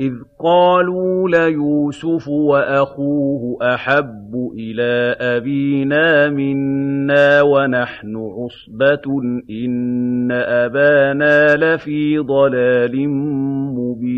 إِذْ قَالُوا لَيُوسُفُ وَأَخُوهُ أَحَبُّ إِلَىٰ أَبِينَا مِنَّا وَنَحْنُ عُصْبَةٌ إِنَّ أَبَانَا لَفِي ضَلَالٍ مُّبِينٍ